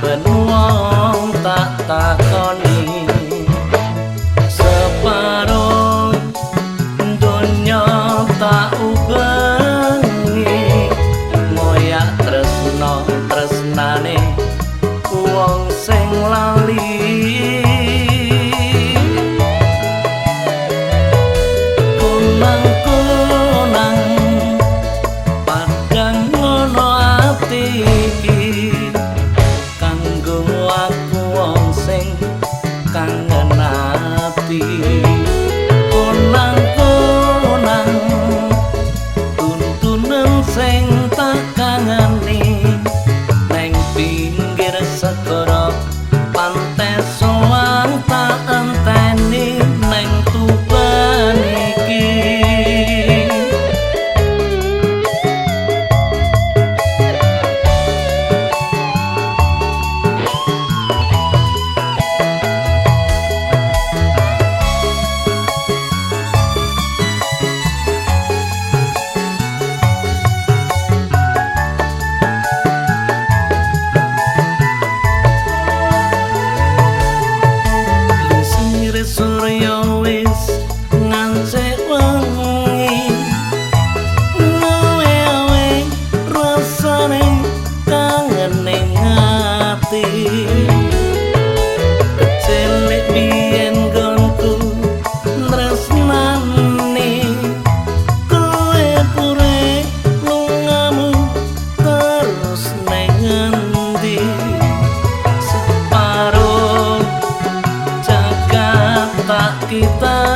saben wong tak takoni. Separo donya tak ubah. The. everybody